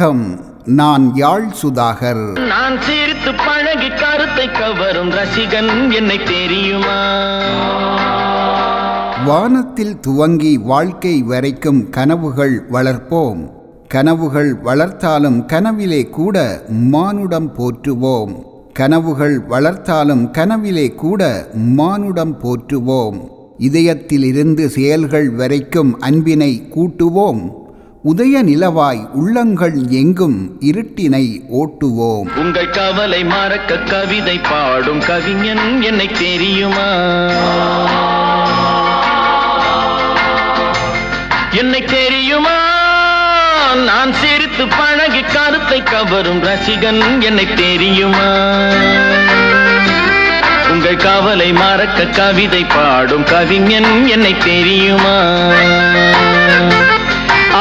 வணக்கம் நான் யாழ் சுதாகர். நான் சிரித்து பழகி கருத்தை கவரும் ரசிகன் என்னை தெரியுமா? வானத்தில் துவங்கி வாழ்க்கை வரைக்கும் கனவுகள் வளர்ப்போம். கனவுகள் வளர்த்தாலும் கனவிலே கூட மானுடம் போற்றுவோம். கனவுகள் வளர்த்தாலும் கனவிலே கூட மானுடம் போற்றுவோம். இதயத்திலிருந்து செயல்கள் வரைக்கும் அன்பினை கூட்டுவோம். உதய நிலவாய் உள்ளங்கள் எங்கும் இருட்டினை ஓட்டுவோம். உங்கள் கவலை மறக்க கவிதை பாடும் கவிஞன் என்னை தெரியுமா? என்னை தெரியுமா? நான் சிரித்து பழகி கருத்தை கவரும் ரசிகன் என்னை தெரியுமா? உங்கள் கவலை மறக்க கவிதை பாடும் கவிஞன் என்னை தெரியுமா?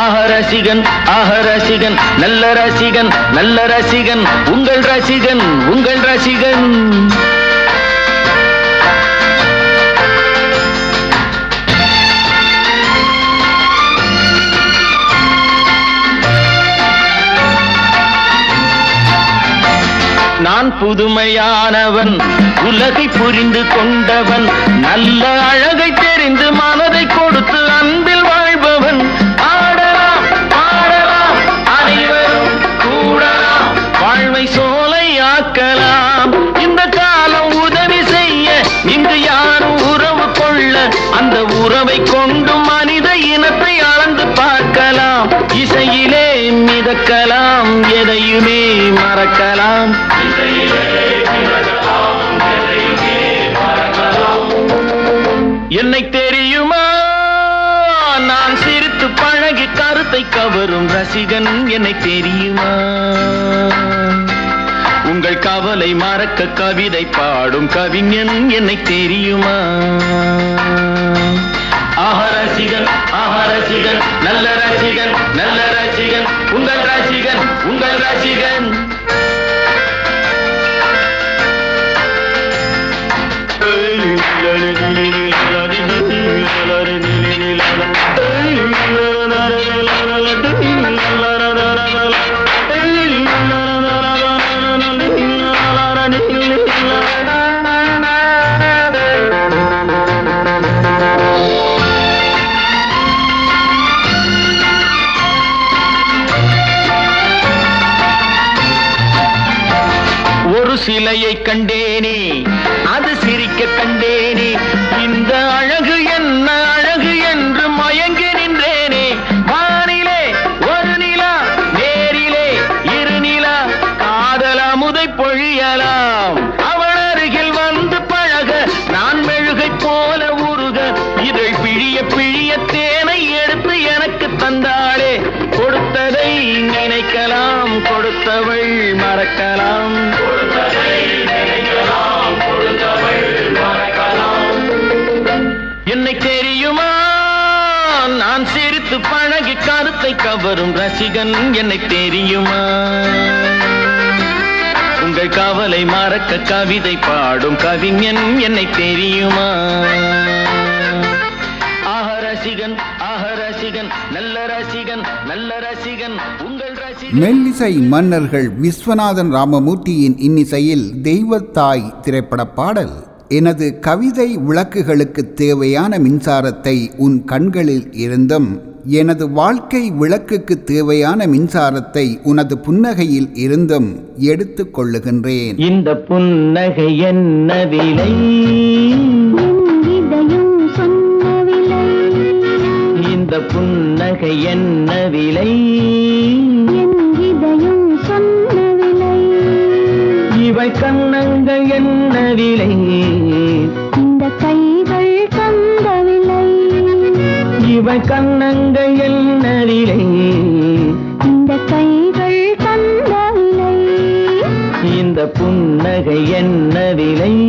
ஆஹ ரசிகன் ஆஹ ரசிகன் நல்ல ரசிகன் நல்ல ரசிகன் உங்கள் ரசிகன் உங்கள் ரசிகன். நான் புதுமையானவன் உலகை புரிந்து கொண்டவன் நல்ல அழகை தெரிந்து மனதை கொடுத்து அன்பில் வாழ்பவன். மறக்கலாம். என்னை தெரியுமா? நான் சிரித்து பழகி கருத்தை கவரும் ரசிகன் என்னை தெரியுமா? உங்கள் கவலை மறக்க கவிதை பாடும் கவிஞன் என்னை தெரியுமா? ஆஹ ரசிகன் ஆஹ ரசிகன் நல்ல ரசிகன் நல்ல ரசிகன் உங்கள் ரசிகன் உங்கள் ரசிகன். ரசிகன் என்னை தெரியுமா? உங்கள் கவலை மறக்க கவிதை பாடும் கவிஞன் என்னை தெரியுமா? ஆஹ ரசிகன் ஆஹ ரசிகன் நல்ல ரசிகன் நல்ல ரசிகன் உங்கள் ரசிகன். மெல்லிசை மன்னர்கள் விஸ்வநாதன் ராமமூர்த்தியின் இன்னிசையில் தெய்வத்தாய் திரைப்பட பாடல். எனது கவிதை விளக்குகளுக்கு தேவையான மின்சாரத்தை உன் கண்களில் இருந்தும் எனது வாழ்க்கை விளக்குக்கு தேவையான மின்சாரத்தை உனது புன்னகையில் இருந்தும் எடுத்துக் கொள்ளுகின்றேன். இந்த புன்னகை என்ன விலை? இந்த புன்னகை என்ன விலை? என் இதயம் சொன்ன விலை இவை கண்ணங்கள் என்ன விலை? கண்ணங்கள் விலை இந்த கைகள் தந்த இந்த புன்னகை என்ன விலை?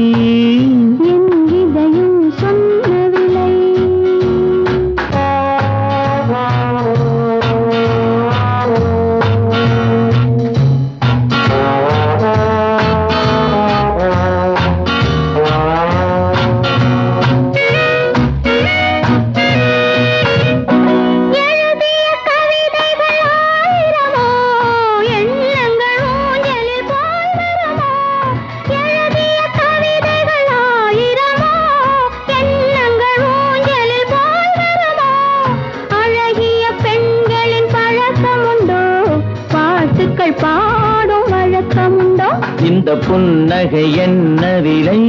புன்னகை என்ன விலை?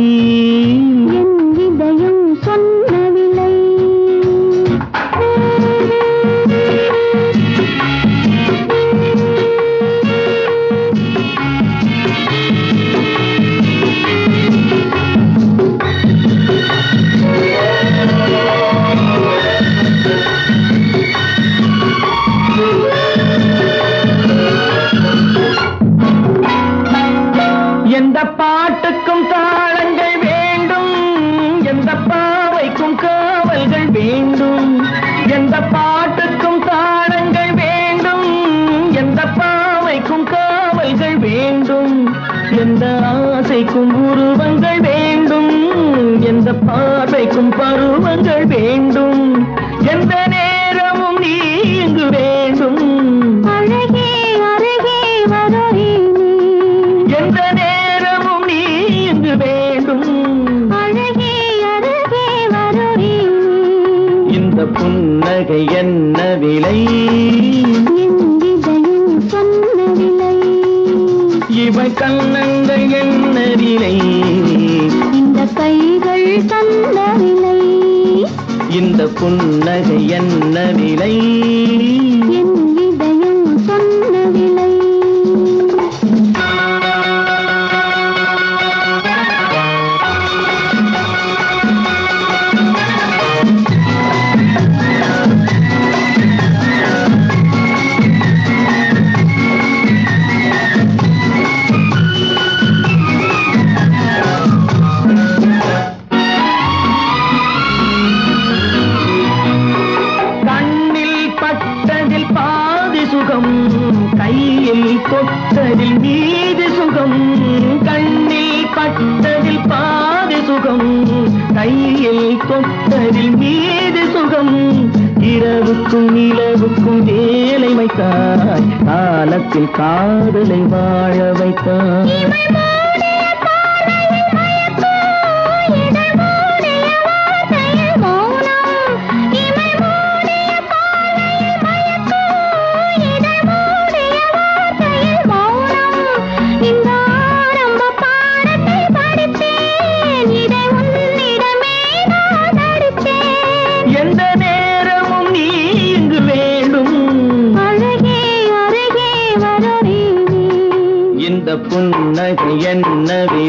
கையில் மீது சுகம் இரவுக்கும் நிலவுக்கும் வேலை வைத்தாய். காலத்தில் காதலை வாழ வைத்தாய்.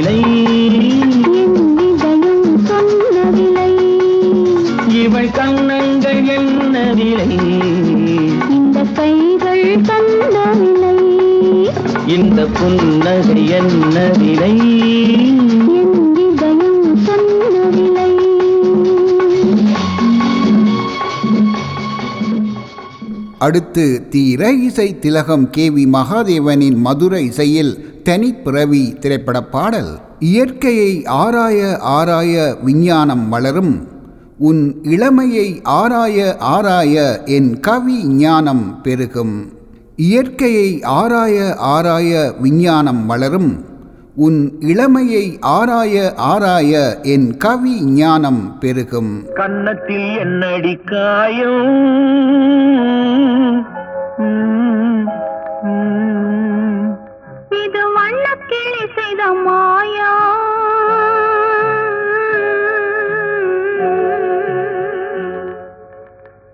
விலை சொன்ன விலை இவள் கண்ணங்கள் என்ன விலை இந்த கைகள் தந்த விலை இந்த புன்னகை என்ன விலை என் இதயம் சொன்ன அடுத்து தீர இசை திலகம் கே வி மகாதேவனின் மதுரை இசையில் தனிப்பிறவி திரைப்பட பாடல் இயற்கையை ஆராய ஆராய விஞ்ஞானம் வளரும். உன் இளமையை ஆராய ஆராய என் கவி ஞானம் பெருகும். இயற்கையை ஆராய ஆராய விஞ்ஞானம் வளரும். உன் இளமையை ஆராய ஆராய என் கவி ஞானம் பெருகும். கன்னத்தில் என்னடி காயம்? இது வண்ணக்கிளி செய்த மாயா.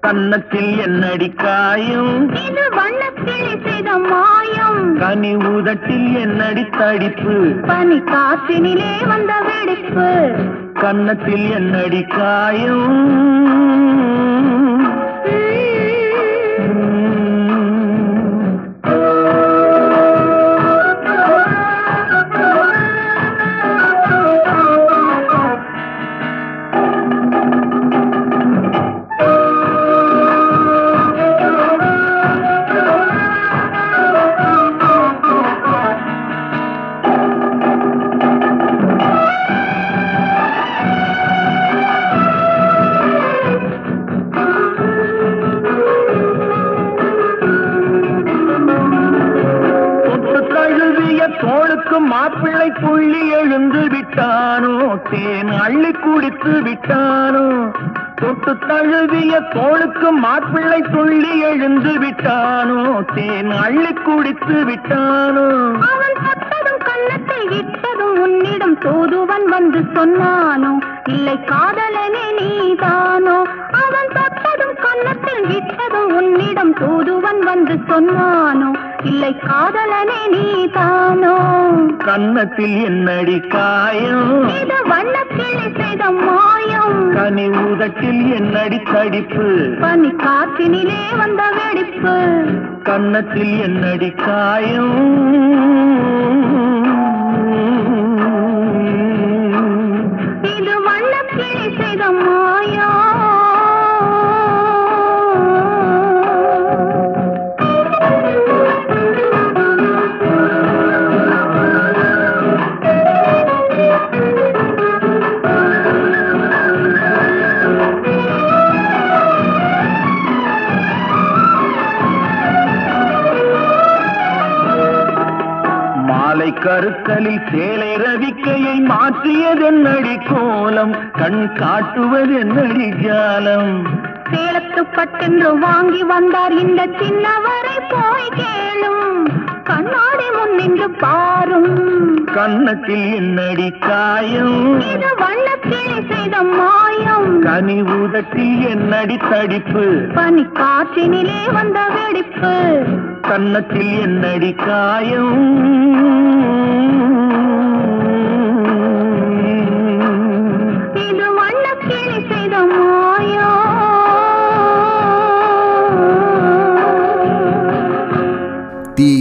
கன்னத்தில் என்னடி காயம் இது வண்ணக்கிளி செய்த மாயம். கனி உதட்டில் என்னடி தடிப்பு பனி காற்றினிலே வந்த வெடிப்பு. கன்னத்தில் என்னடி காயம் கன்னத்தில் என்னடி காயம்? கனி உதட்டில் என்னடி தடிப்பு? பனி காற்றினிலே வந்த வெடிப்பு. கன்னத்தில் என்னடி காயம்? மாலை கருக்கலில் சேலை ரவிக்கையை மாற்றியதென்னடி கோலம்? கண் காட்டுவதென்னடி ஜாலம்? சேலத்து பட்டென்று வாங்கி வந்தார் இந்த சின்னவரை போய் கேளும். கண்ணாடி முன் நின்று பாரும். கன்னத்தில் என்னடி காயம்? இது வண்ணக்கிளி செய்த மாயம். கனி உதட்டில் என்னடி தடிப்பு? பனி காற்றினிலே வந்த வெடிப்பு. கன்னத்தில் என்னடி காயம்?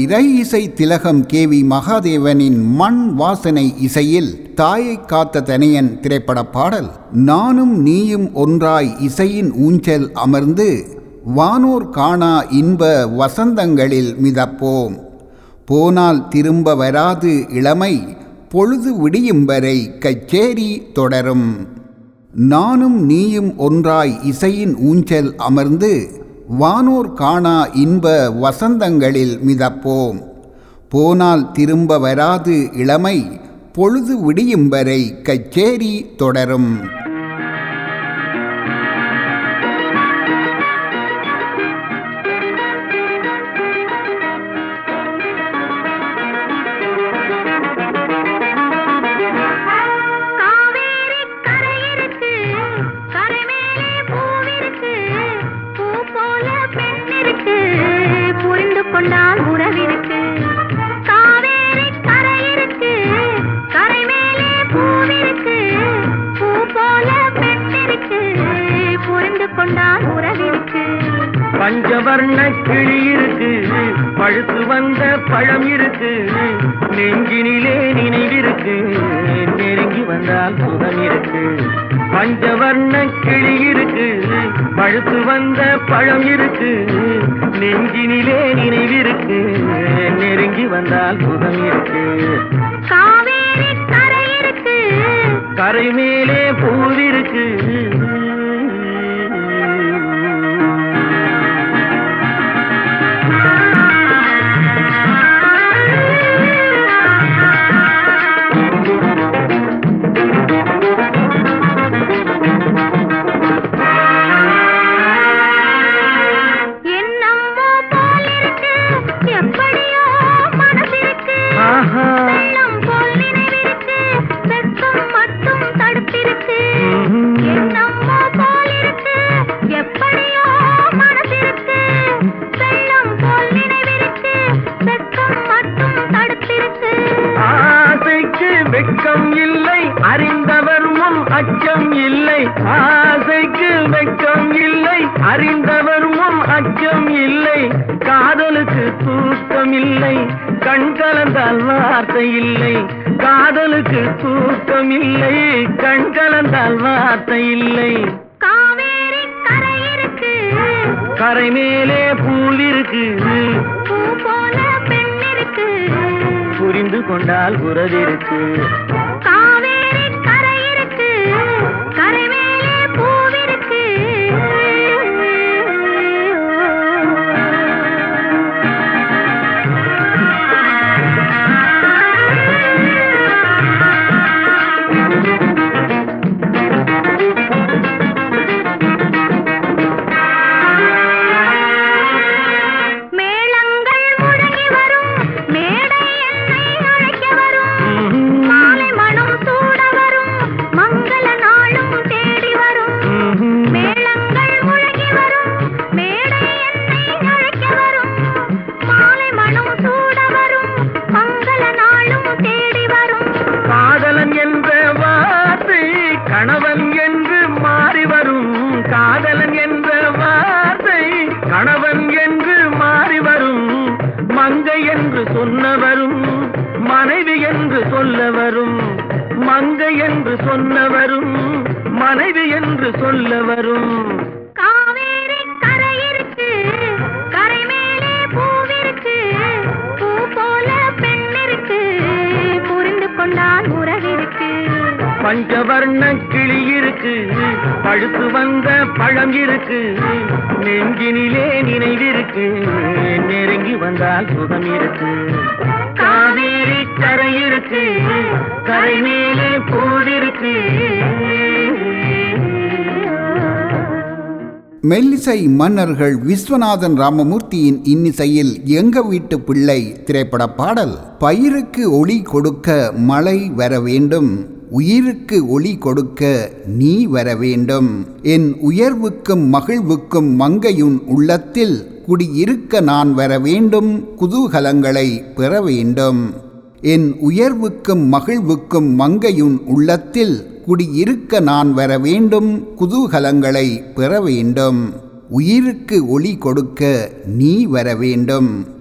இறை இசை திலகம் கே வி மகாதேவனின் மண் வாசனை இசையில் தாயை காத்த தனியன் திரைப்பட பாடல் நானும் நீயும் ஒன்றாய் இசையின் ஊஞ்சல் அமர்ந்து வானோர் காணா இன்ப வசந்தங்களில் மிதப்போம். போனால் திரும்ப வராது இளமை பொழுது விடியும் வரை கச்சேரி தொடரும். நானும் நீயும் ஒன்றாய் இசையின் ஊஞ்சல் அமர்ந்து வானோர் காணா இன்ப வசந்தங்களில் மிதப்போம். போனால் திரும்ப வராது இளமை பொழுது விடியும் வரை கச்சேரி தொடரும். பழம் இருக்கு. நெஞ்சினிலே நினைவிருக்கு. நெருங்கி வந்தால் சுகம் இருக்கு. பஞ்சவர்ண கிளி இருக்கு. பழுத்து வந்த பழம் இருக்கு. நெஞ்சினிலே நினைவிருக்கு. நெருங்கி வந்தால் சுகம் இருக்கு. காவேரி கரை இருக்கு. கரை மேலே பூவிருக்கு இல்லை. கண் கலந்தால் வார்த்தை இல்லை. காவேரி கரை இருக்கு. கரை மேலே பூல் இருக்கு. பூ போல பெண் இருக்கு. புரிந்து கொண்டால் உறவிருக்கு மெல்லிசை மன்னர்கள் விஸ்வநாதன் ராமமூர்த்தியின் இன்னிசையில் எங்க வீட்டு பிள்ளை திரைப்பட பாடல் பயிருக்கு ஒளி கொடுக்க மழை வர வேண்டும் உயிருக்கு ஒளி கொடுக்க நீ வர வேண்டும். என் உயர்வுக்கும் மகிழ்வுக்கும் மங்கையுன் உள்ளத்தில் குடியிருக்க நான் வர வேண்டும் குதூகலங்களை பெற வேண்டும். என் உயர்வுக்கும் மகிழ்வுக்கும் மங்கையுன் உள்ளத்தில் குடியிருக்க நான் வர வேண்டும் குதூகலங்களை பெற வேண்டும். உயிருக்கு ஒளி கொடுக்க நீ வர வேண்டும்.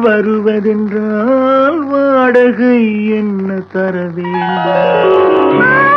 வருவதென்றால் வாடகை என்ன தர வேண்டும்?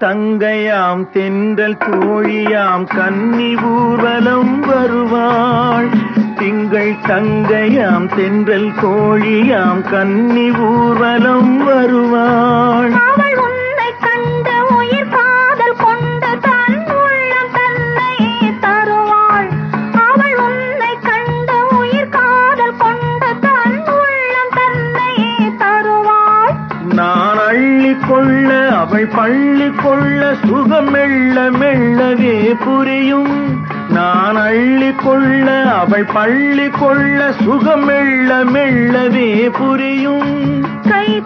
தங்கையாம் தென்றல் தோழியாம் கன்னி ஊர்வலம் வருவாள். திங்கள் தங்கையாம் தென்றல் தோழியாம் கன்னி ஊர்வலம் வருவாள். பள்ளி கொள்ள சுகம் மெல்ல மெல்லவே புரியும். நான் அள்ளி கொள்ள அவள் பள்ளி கொள்ள சுகம் மெல்ல மெல்லவே புரியும். கை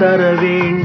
தர வேண்டும்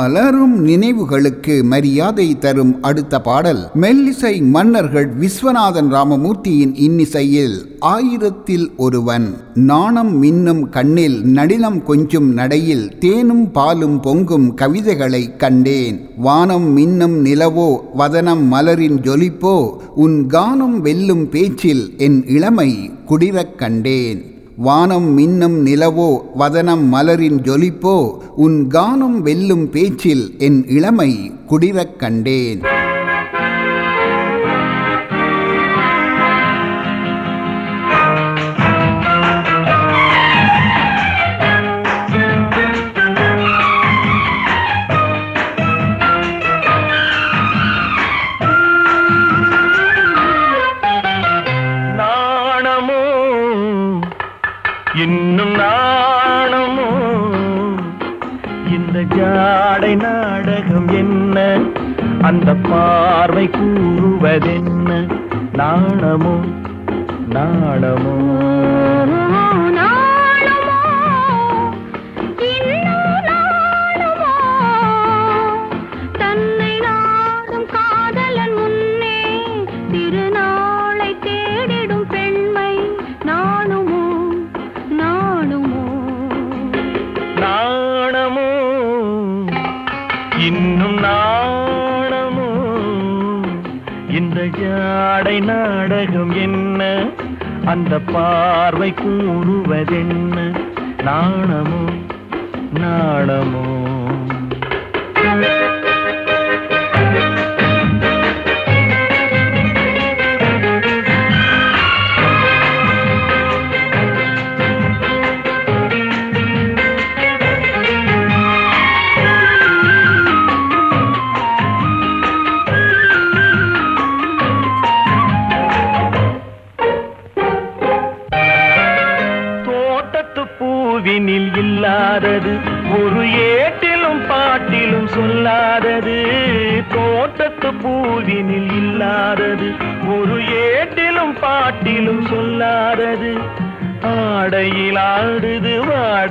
மலரும் நினைவுகளுக்கு மரியாதை தரும் அடுத்த பாடல். மெல்லிசை மன்னர்கள் விஸ்வநாதன் ராமமூர்த்தியின் இன்னிசையில் ஆயிரத்தில் ஒருவன் நாணம் மின்னும் கண்ணில் நடினம் கொஞ்சும் நடையில் தேனும் பாலும் பொங்கும் கவிதைகளை கண்டேன். வானம் மின்னும் நிலவோ வதனம் மலரின் ஜொலிப்போ உன் கானம் வெல்லும் பேச்சில் என் இளமை குடிரக் கண்டேன். வானம் மின்னும் நிலவோ வதனம் மலரின் ஜொலிப்போ உன் கானம் வெல்லும் பேச்சில் என் இளமை குடிரக் கண்டேன். நாணமோ நாணமோ நாடகம் என்ன? அந்த பார்வை கூறுவதென்ன? நாணமோ நாணமோ?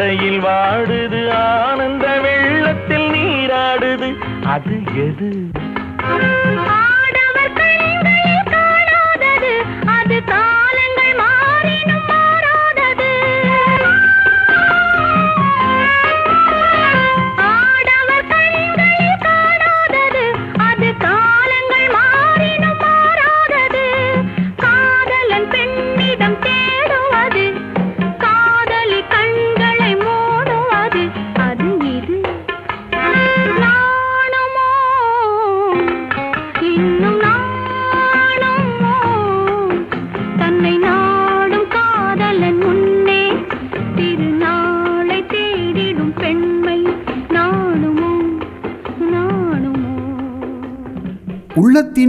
வாடையில் வாடுது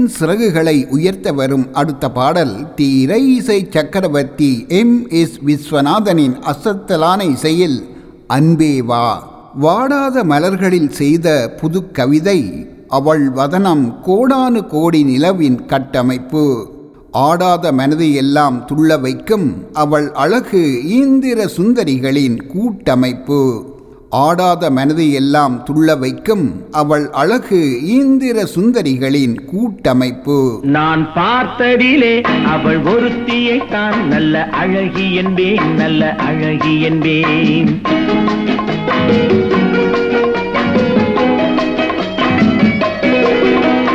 உள்ளத்தின் சிறகுகளை உயர்த்த வரும் அடுத்த பாடல் தி இசை சக்கரவர்த்தி எம் எஸ் விஸ்வநாதனின் அசத்தலான இசையில் அன்பே வா. வாடாத மலர்களில் செய்த புது கவிதை அவள் வதனம் கோடானு கோடி நிலவின் கட்டமைப்பு. ஆடாத மனதை எல்லாம் துள்ள வைக்கும் அவள் அழகு ஈந்திர சுந்தரிகளின் கூட்டமைப்பு. ஆடாத மனதை எல்லாம் துள்ள வைக்கும் அவள் அழகு இந்திர சுந்தரிகளின் கூட்டமைப்பு. நான் பார்த்ததிலே அவள் ஒருத்தியை தான் நல்ல அழகி என்பேன் நல்ல அழகி என்பேன்.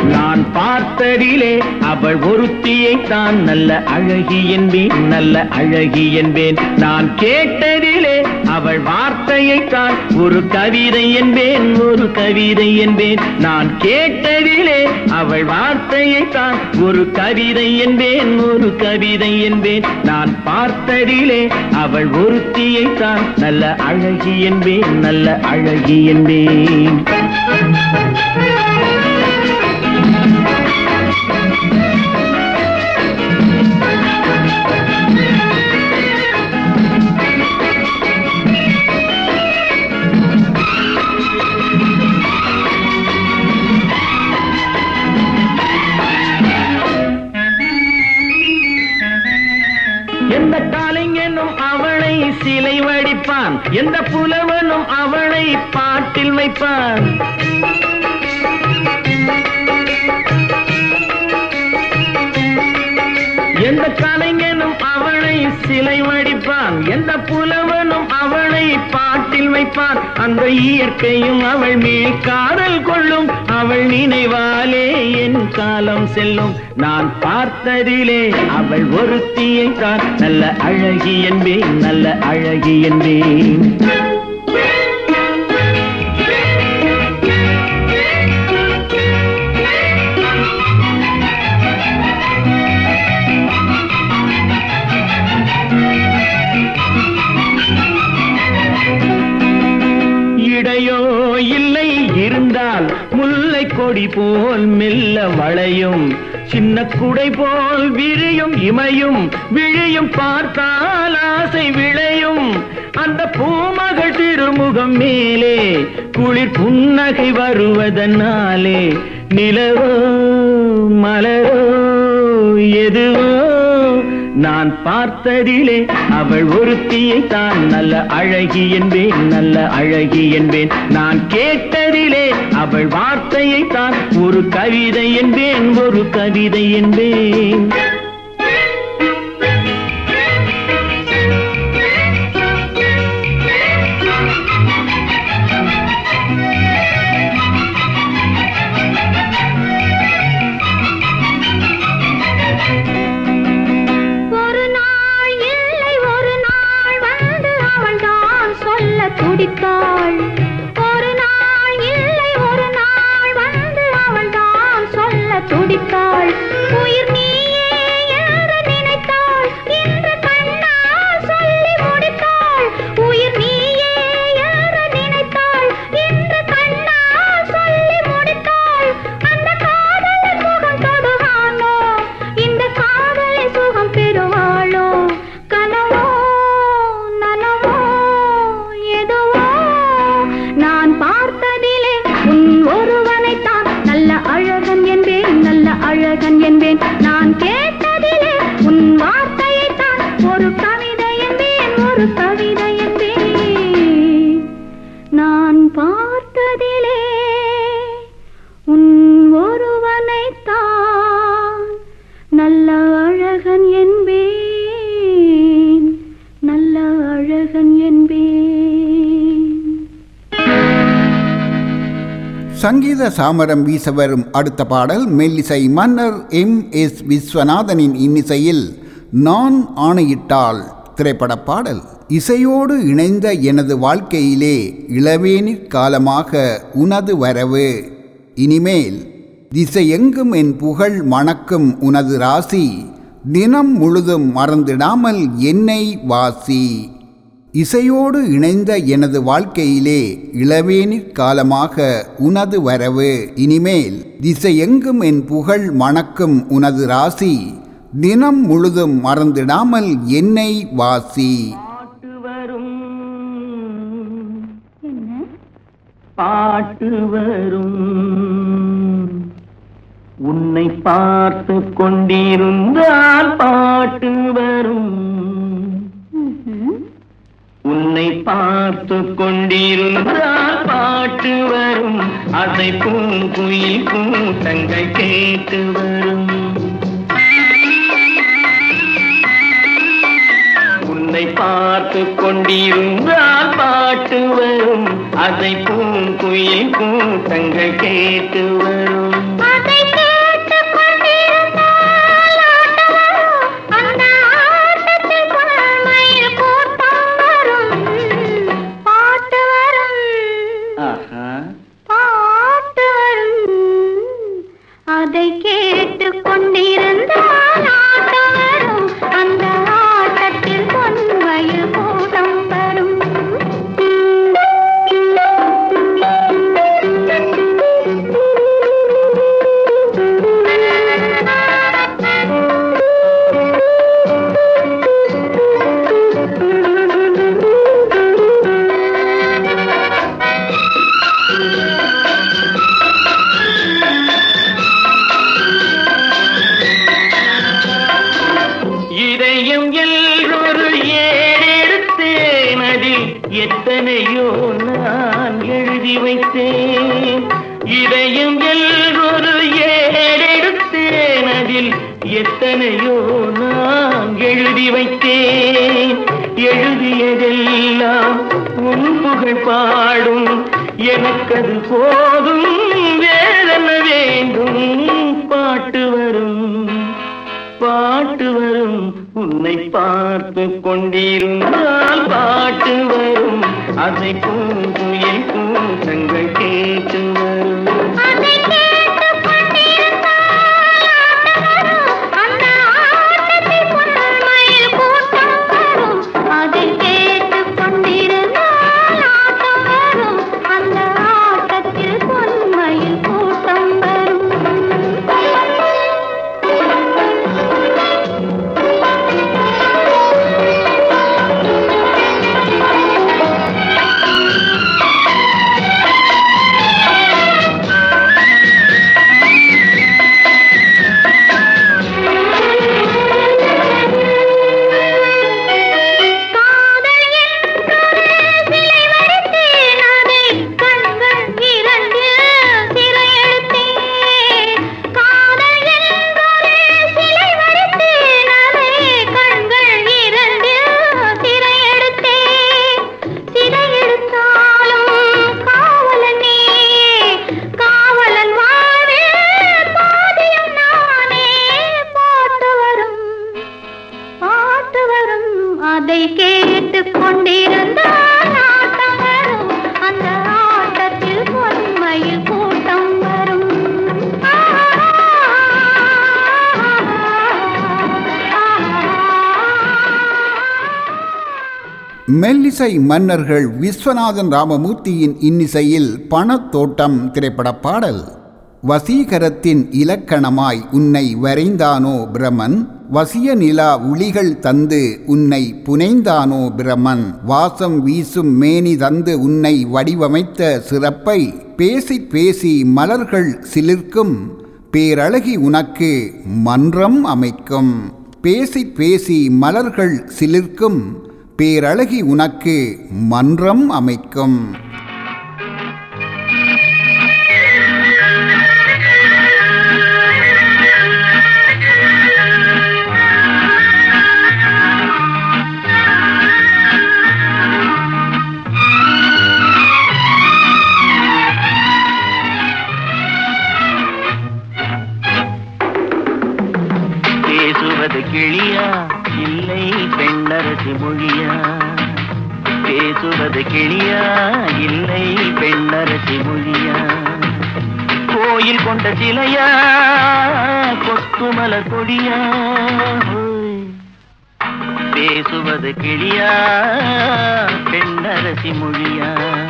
நான் பார்த்ததிலே அவள் ஒருத்தியை தான் நல்ல அழகி என்பேன் நல்ல அழகி என்பேன். நான் கேட்டதிலே அவள் வார்த்தையை தான் ஒரு கவிதை என்பேன் ஒரு கவிதை என்பேன். நான் கேட்டதிலே அவள் வார்த்தையை தான் ஒரு கவிதை என்பேன் ஒரு கவிதை என்பேன். நான் பார்த்ததிலே அவள் ஒருத்தியை தான் நல்ல அழகி என்பேன் நல்ல அழகி என்பேன். எந்த புலவனும் அவளை பாட்டில் வைப்பான். எந்த கலைஞனும் அவளை சிலை வடிப்பான். எந்த புலவன் அவளை பாட்டில் வைப்பான் அந்த இயற்கையும் அவள் மேல் காதல் கொள்ளும். அவள் நினைவாலே என் காலம் செல்லும். நான் பார்த்ததிலே அவள் ஒருத்தியை தான் நல்ல அழகி என்பேன் நல்ல அழகி என்பேன். முல்லை கொடி போல் மெல்ல வளையும் சின்ன குடை போல் விரியும் இமையும் விழியும் பார்த்தால் ஆசை விளையும். அந்த பூமகள் திருமுகம் மேலே குளிர் புன்னகை வருவதனாலே நிலவோ மலரோ எதுவோ நான் பார்த்ததிலே அவள் ஒருத்தியை தான் நல்ல அழகி என்பேன் நல்ல அழகி என்பேன். நான் கேட்டதிலே அவள் வார்த்தையை தான் ஒரு கவிதை என்பேன் ஒரு கவிதை என்பேன். சங்கீத சாமரம் வீச வரும் அடுத்த பாடல் மெல்லிசை மன்னர் எம். எஸ். விஸ்வநாதனின் இன்னிசையில் நான் ஆணையிட்டால் திரைப்பட பாடல். இசையோடு இணைந்த எனது வாழ்க்கையிலே இளவேனிற் காலமாக உனது வரவு. இனிமேல் திசையெங்கும் என் புகழ் மணக்கும் உனது ராசி. தினம் முழுதும் மறந்திடாமல் என்னை வாசி. இசையோடு இணைந்த எனது வாழ்க்கையிலே இளவேனிற் காலமாக உனது வரவு. இனிமேல் திசையெங்கும் என் புகழ் மணக்கும் உனது ராசி. தினம் முழுதும் மறந்திடாமல் என்னை வாசி. பாட்டு வரும். என்ன? பாட்டு வரும். உன்னை பார்த்து கொண்டிருந்தால் பாட்டு வரும். உன்னை பார்த்து கொண்டிருந்தால் பாட்டு வரும். அதை பூங்குயில் கூட்டங்கள் கேட்டு வரும். உன்னை பார்த்து கொண்டிருந்தால் பாட்டு வரும். அதை பூங்குயில் கூட்டங்கள் கேட்டு வரும். இன்னிசை மன்னர்கள் விஸ்வநாதன் ராமமூர்த்தியின் இன்னிசையில் பணத்தோட்டம் திரைப்பட பாடல். வசீகரத்தின் இலக்கணமாய் உன்னை வரைந்தானோ பிரமன்? வசிய நிலா உளிகள் தந்து உன்னை புனைந்தானோ பிரமன்? வாசம் வீசும் மேனி தந்து உன்னை வடிவமைத்த சிறப்பை பேசி பேசி மலர்கள் சிலிர்க்கும். பேரழகி உனக்கு மன்றம் அமைக்கும். பேசி பேசி மலர்கள் சிலிர்க்கும். பேரழகி உனக்கு மன்றம் அமைக்கும். கிளியா? இல்லை பெண்ணரசி மொழியா? பேசுவது கிளியா? இல்லை பெண்ணரசி மொழியா? கோயில் கொண்ட சிலையா? கொத்துமல கொடியா? பேசுவது கிளியா? பெண்ணரசி மொழியா?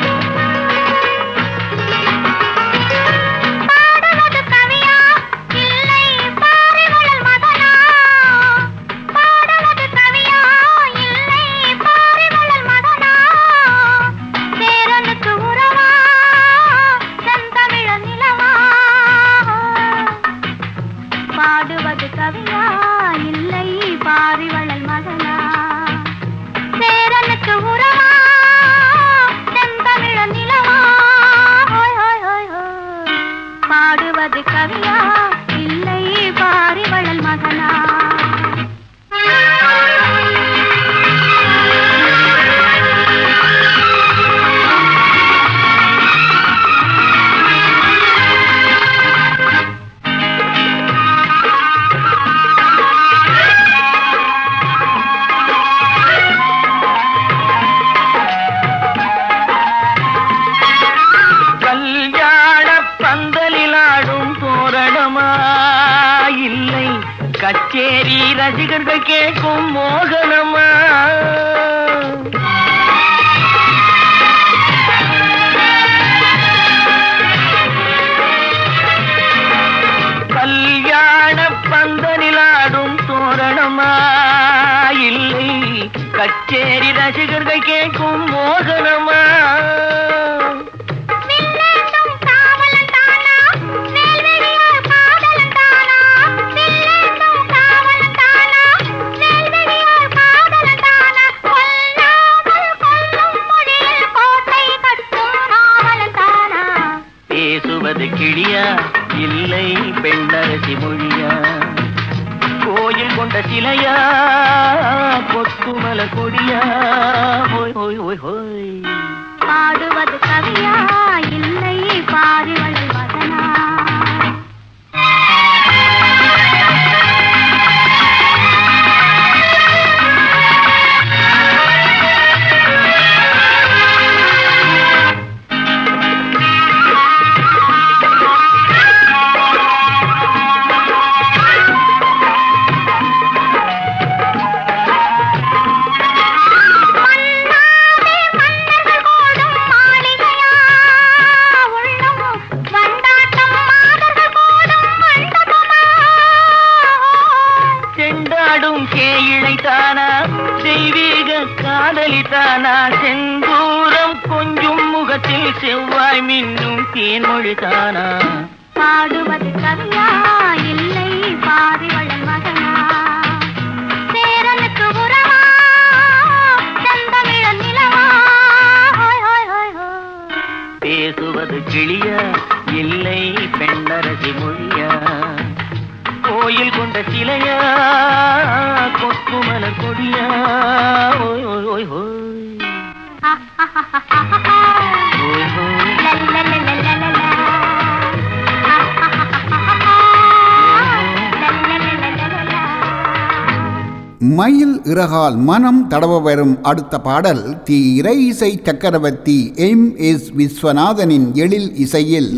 பாடலால் மனம் தடவ வரும் அடுத்த பாடல் தி இறை இசை சக்கரவர்த்தி எம். எஸ். விஸ்வநாதனின் எழில் இசையில்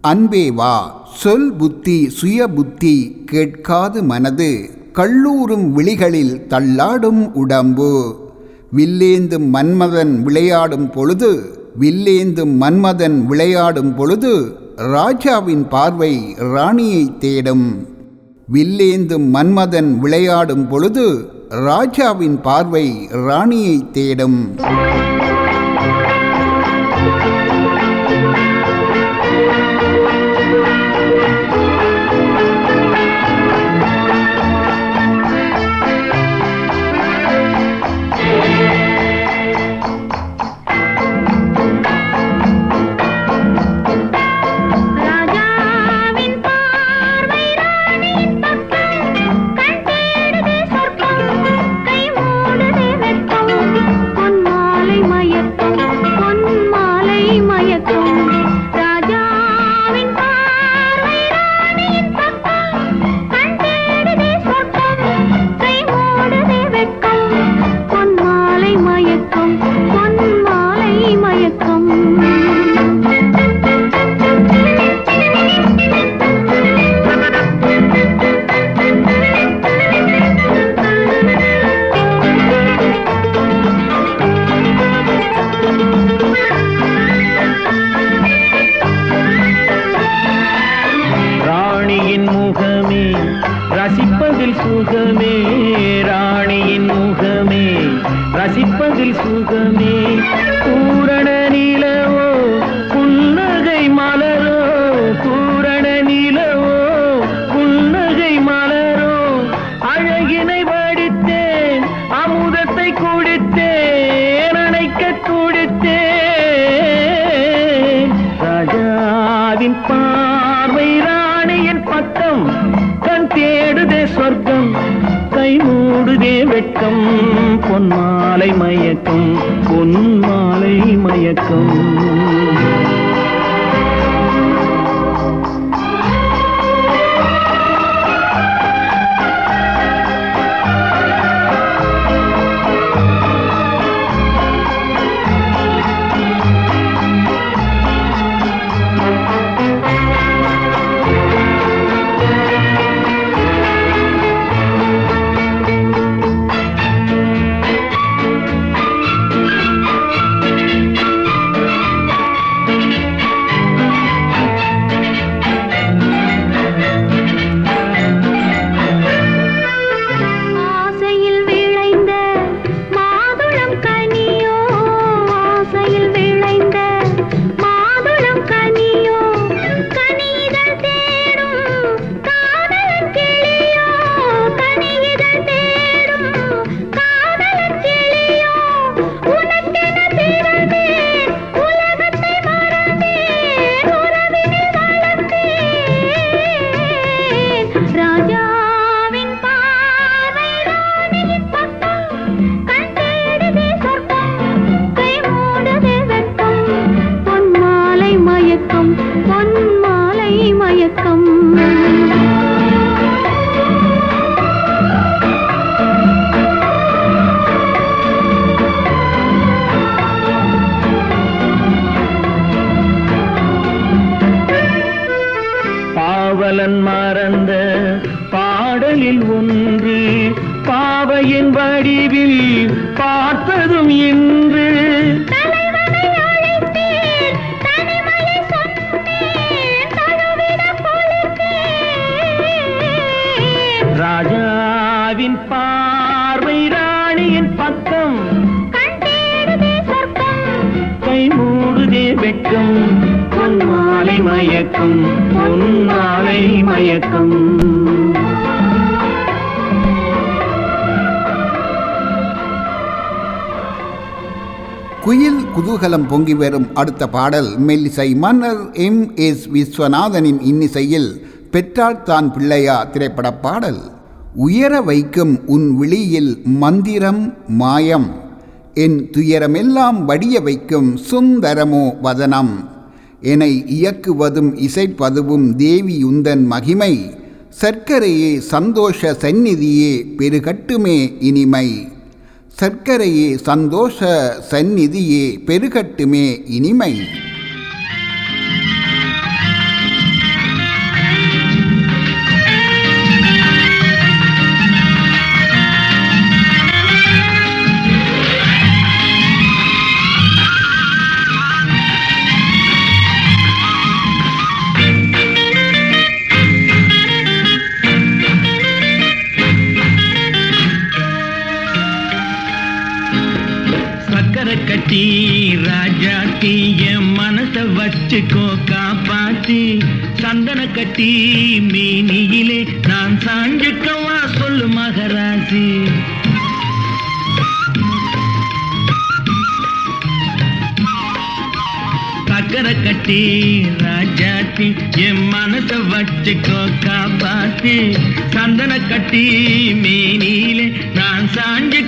அன்பே வா சொல் புத்தி சுய புத்தி கேட்காது மனது. கல்லூரும் விழிகளில் தள்ளாடும் உடம்பு. வில்லேந்தும் மன்மதன் விளையாடும் பொழுது வில்லேந்தும் மன்மதன் விளையாடும் பொழுது ராஜாவின் பார்வை ராணியை தேடும். வில்லேந்தும் மன்மதன் விளையாடும் பொழுது ராஜாவின் பார்வை ராணியை தேடும். முகமே ராணியின் முகமே. ரசிப்பதில் சுகமே. இருக்கும் ஓங்கி வரும் அடுத்த பாடல் மெல்லிசை மன்னர் எம். எஸ். விஸ்வநாதனின் இன்னிசையில் பெற்றால் தான் பிள்ளையா திரைப்பட பாடல். உயர வைக்கும் உன் விழியில் மந்திரம் மாயம் என் துயரமெல்லாம் வடிய வைக்கும் சுந்தரமோ வதனம் என்னை இயக்குவதும் இசைப்பதுவும் தேவி உந்தன் மகிமை சர்க்கரையே சந்தோஷ சந்நிதியே பெருகட்டுமே இனிமை. சர்க்கரையே சந்தோஷ சந்நிதியே பெருகட்டுமே இனிமை. கட்டி சந்தன கட்டி மீனியிலே நான் சாஞ்சுக்கவா சொல்லு மகராசி சக்கரை கட்டி ராஜாத்தி என் மனச வச்சுக்கோ காப்பாத்தி. சந்தன கட்டி மீனியிலே நான் சாஞ்சு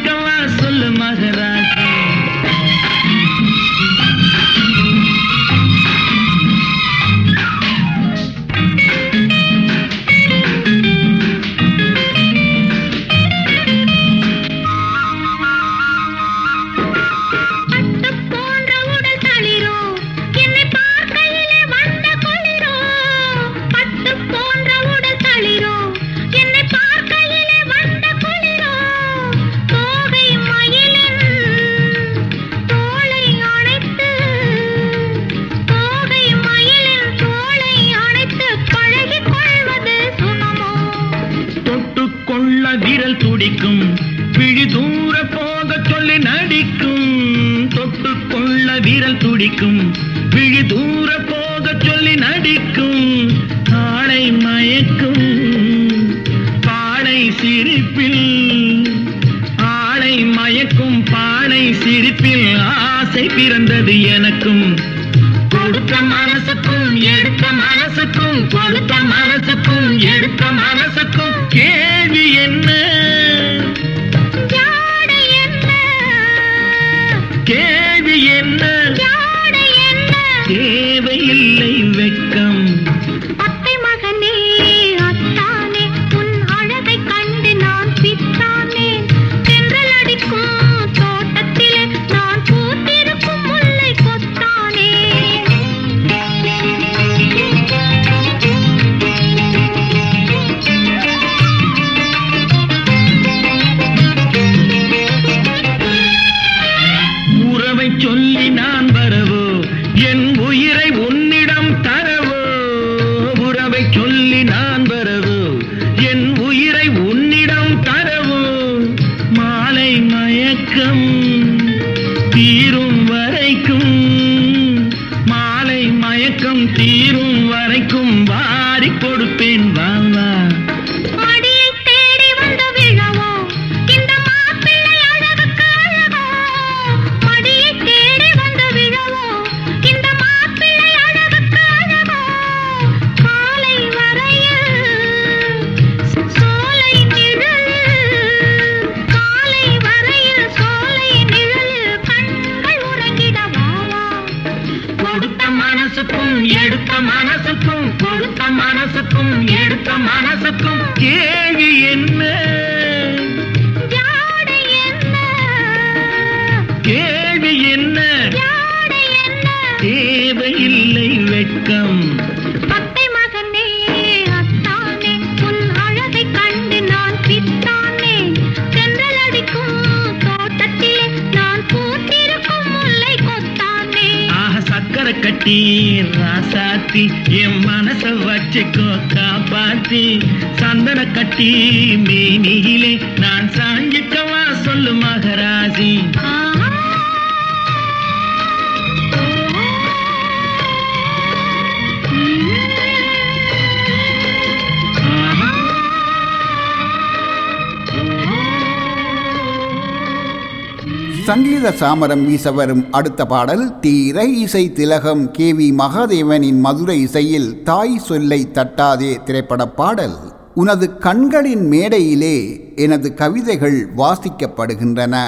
சாமரம் வீச வரும் அடுத்த பாடல் தீர இசை திலகம் கே. வி. மகாதேவனின் மதுரை இசையில் தாய் சொல்லை தட்டாதே திரைப்பட பாடல். உனது கண்களின் மேடையிலே எனது கவிதைகள் வாசிக்கப்படுகின்றன.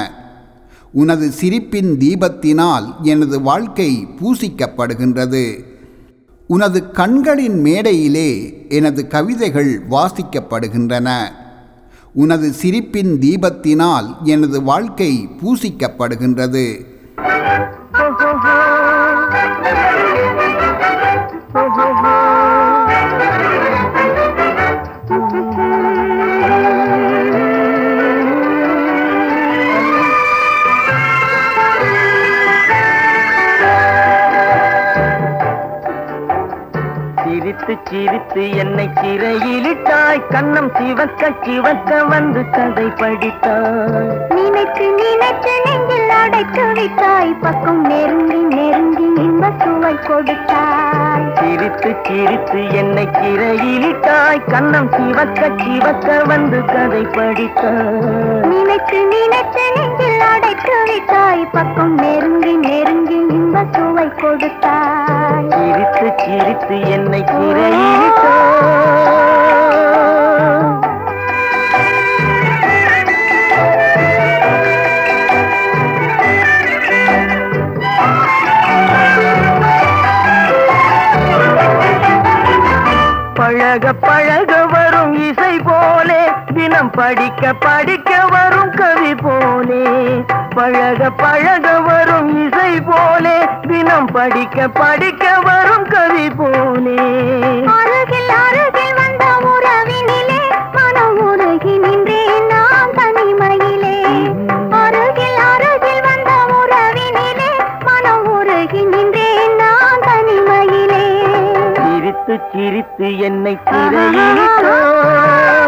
உனது சிரிப்பின் தீபத்தினால் எனது வாழ்க்கை பூசிக்கப்படுகின்றது. உனது கண்களின் மேடையிலே எனது கவிதைகள் வாசிக்கப்படுகின்றன. உனது சிரிப்பின் தீபத்தினால் எனது வாழ்க்கை பூசிக்கப்படுகின்றது. சிரித்து சிரித்து என்னை சிறையிலிட்டாய். கண்ணம் சிவக்க சிவக்க வந்து கதை படித்தாய். நினைத்து நினைத்து நெஞ்சில் அடைத்து விட்டாய். பக்கம் நெருங்கி நெருங்கி இன்ப சுவை கொடுத்தாய். சிரித்து சிரித்து என்னை சிறையிலிட்டாய். கண்ணம் சிவக்க சிவக்க வந்து கதை படித்தாய். நினைத்து நினைத்து நெஞ்சில் அடைத்து விட்டாய் பக்கம் நெருங்கி நெருங்கி இன்ப சுவை கொடுத்தாய். சிரித்து சிரித்து என்னை சிறையிலிட்டாய் பழக பழக வரும் இசை போலே தினம் படிக்க படிக்க பழக பழக வரும் இசை போலே தினம் படிக்க படிக்க வரும் கவி போலே. அருகில் அருகில் வந்த உறவினிலே மனம் உருகி நின்றேன் நான் தனிமையிலே. அருகில் அருகில் வந்த உறவினிலே மனம் உருகி நின்றேன் நான் தனிமையிலே. சிரித்து சிரித்து என்னை சிறையிலிட்டாய்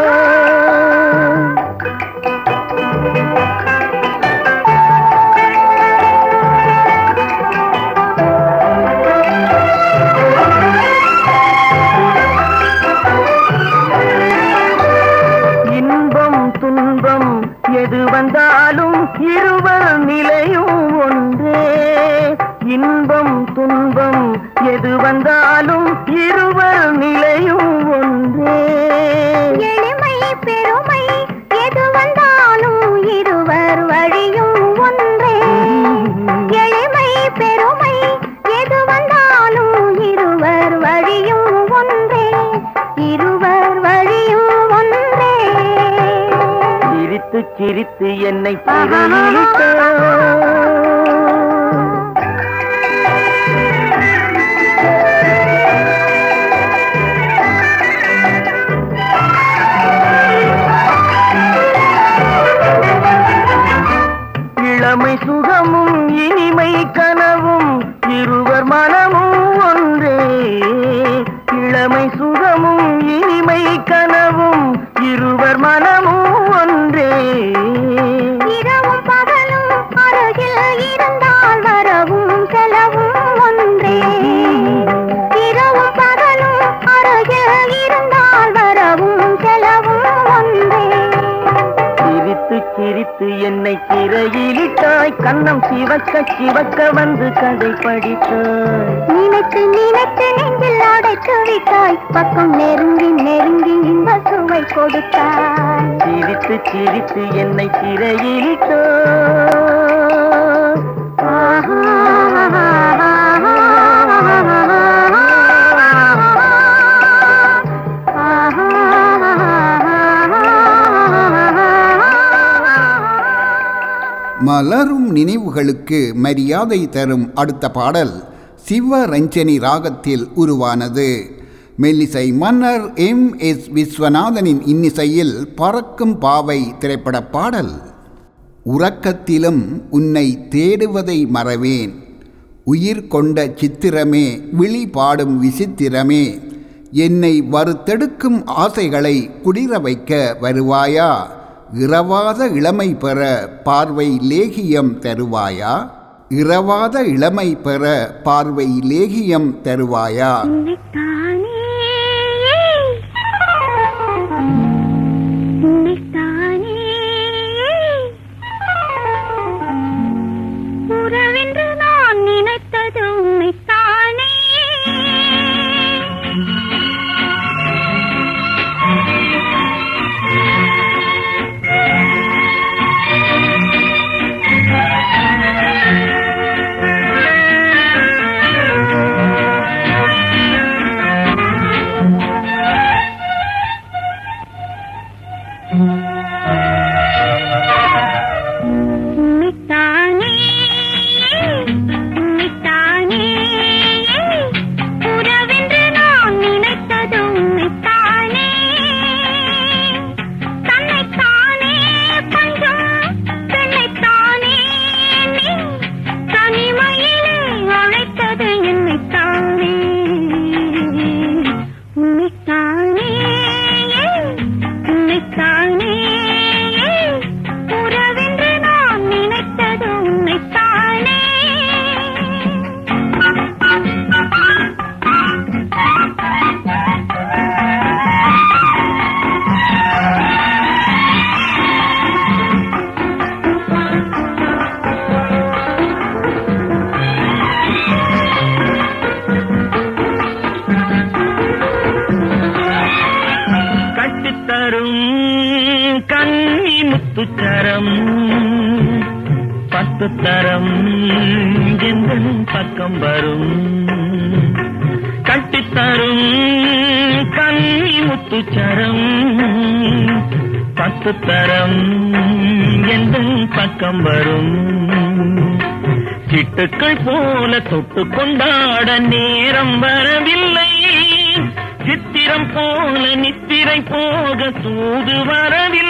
என்னை சிறையிலிட்டாய் வந்து கதை படித்தாய் நினைத்து நினைத்து நெஞ்சில் அடைத்து விட்டாய் பக்கம் நெருங்கி நெருங்கி இன்ப சுவை கொடுத்தாய். சிரித்து சிரித்து என்னை சிறையிலிட்டாய் மலரும் நினைவுகளுக்கு மரியாதை தரும் அடுத்த பாடல் சிவரஞ்சனி ராகத்தில் உருவானது. மெல்லிசை மன்னர் எம். எஸ். விஸ்வநாதனின் இன்னிசையில் பறக்கும் பாவை திரைப்பட பாடல். உறக்கத்திலும் உன்னை தேடுவதை மறவேன். உயிர் கொண்ட சித்திரமே விழி பாடும் விசித்திரமே. என்னை வறுத்தெடுக்கும் ஆசைகளை குடிர வைக்க வருவாயா? இரவாத இளமை பெற பார்வை லேகியம் தருவாயா? இரவாத இளமை பெற பார்வை லேகியம் தருவாயா? முத்துக்கள் போல தொட்டு கொண்டாட நேரம் வரவில்லை. சித்திரம் போல நித்திரை போக தூது வரவில்லை.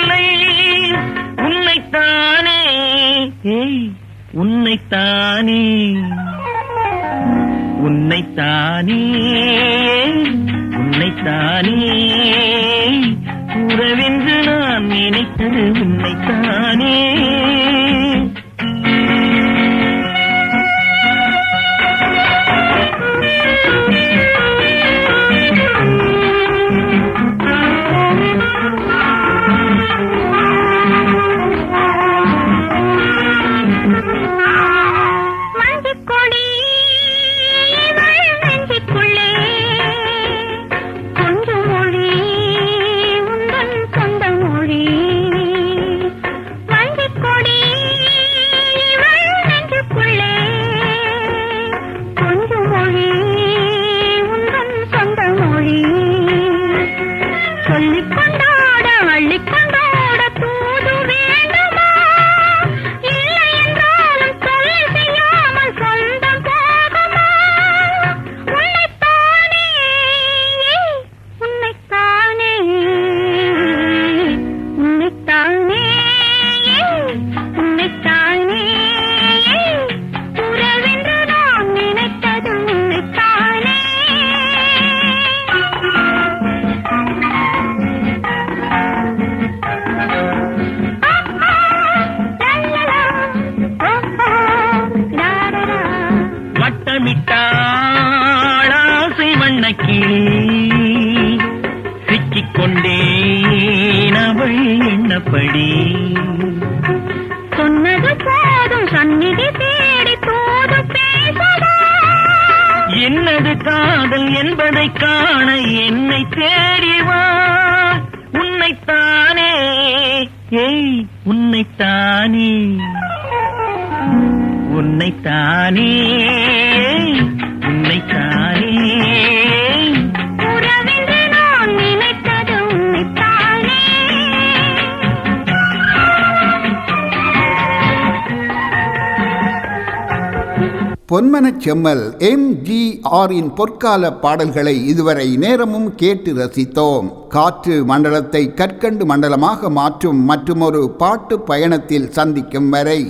செம்மல் எம்ஜிஆரின் பொற்கால பாடல்களை இதுவரை நேரமும் கேட்டு ரசித்தோம். காற்று மண்டலத்தை கற்கண்டு மண்டலமாக மாற்றும் மற்றுமொரு பாட்டு பயணத்தில் சந்திக்கும் வரை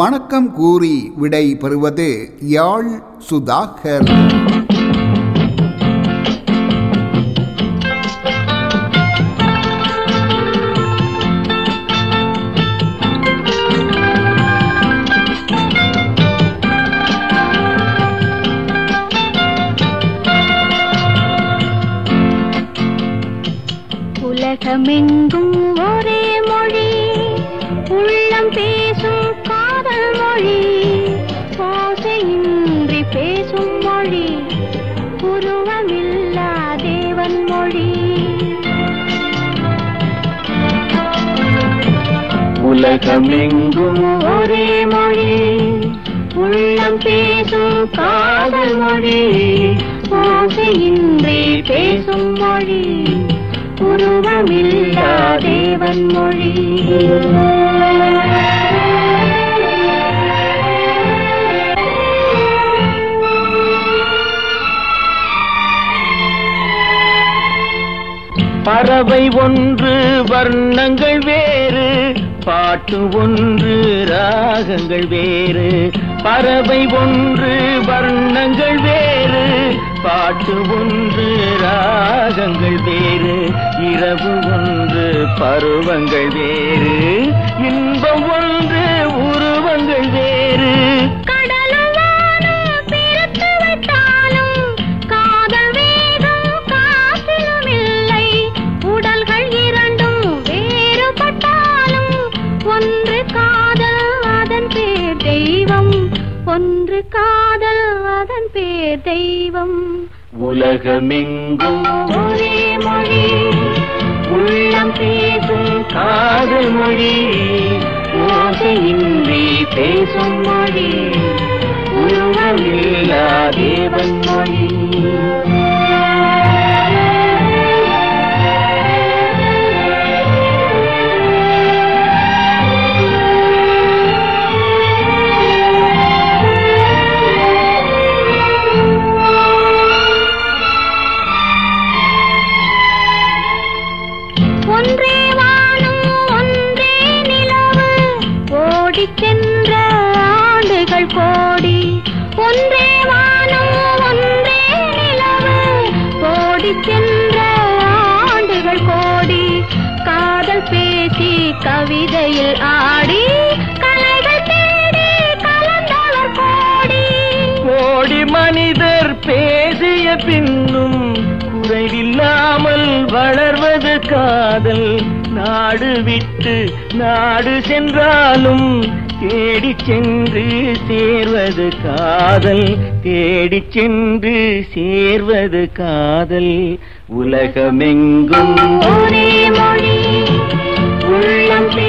வணக்கம் கூறி விடை பெறுவது யாழ் சுதாகர். உலகமெங்கும் ஒரே மொழி உள்ளம் பேசும் காதல் மொழி ஓசையின்றி பேசும் மொழி உருவமில்லா தேவன் மொழி. உலகமெங்கும் ஒரே மொழி உள்ளம் பேசும் காதல் மொழி ஓசையின்றி பேசும் மொழி. உருவமில்லா தேவன் மொழி. பறவை ஒன்று வர்ணங்கள் வேறு பாட்டு ஒன்று ராகங்கள் வேறு. பறவை ஒன்று வர்ணங்கள் வேறு பாட்டு ஒன்று ராகங்கள் வேறு. இரவு ஒன்று பருவங்கள் வேறு இன்பம் ஒன்று உருவங்கள் வேறு. ஒன்று காதல் அதன் பேர் தெய்வம். உலகமெங்கும் ஒரே மொழி. உள்ளம் பேசும் காதல் மொழி. ஓசையின்றி பேசும் மொழி. உருவமில்லா தேவன் மொழி. கவிதையில் ஆடி கலைகள் தேடி கலந்தவர் கோடி. கோடி மனிதர் பேசிய பின்னும் குறைவில்லாமல் வளர்வது காதல். நாடு விட்டு நாடு சென்றாலும் தேடி சென்று சேர்வது காதல். தேடி சென்று சேர்வது காதல். உலகமெங்கும் ஒரே மொழி country.